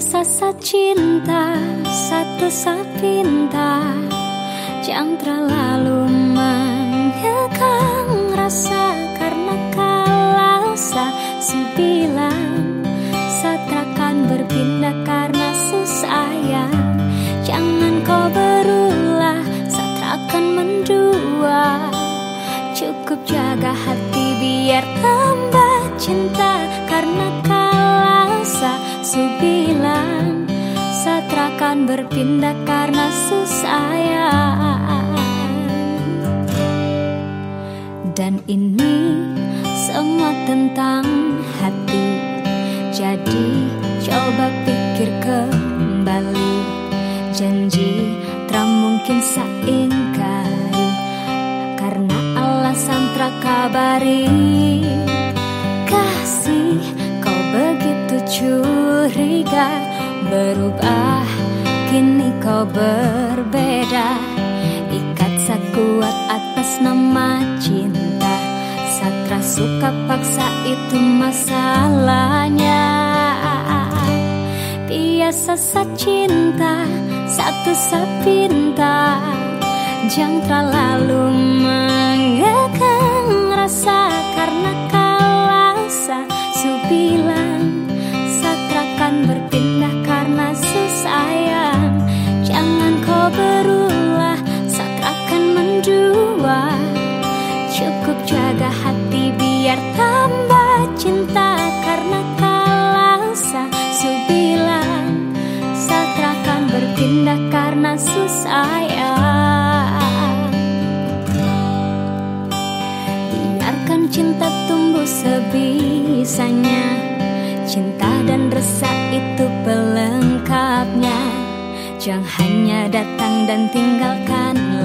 Biasa cinta satu sapinta Jangan terlalu mengekang rasa Karena kalau sa sembilan. Satrakan berpindah karena susayang Jangan kau berulah Satrakan mendua. Cukup jaga hati biar tambah cinta sa bilang Satrakan berpindah karena susayang Dan ini semua tentang hati. Jadi coba pikir kembali. Janji tak mungkin saingkari Karena alasan kabari Kasih kau begitu curiga Berubah kini kau berbeda. Ikat sekuat atas nama cinta. Satra suka paksa itu masalahnya. Biasa sa cinta Satu sapinta Jangan terlalu mengekang rasa Karena Jaga hati biar tambah cinta Karena kalau sa subilang Satrakan berpindah karena susayang Biarkan cinta tumbuh sebisanya. Cinta dan resah itu pelengkapnya. Jangan hanya datang dan tinggalkan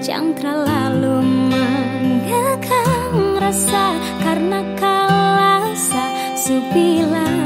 Jangan terlalu mengekang rasa Karena kalau sa subilang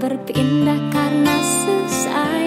berpindah karena susah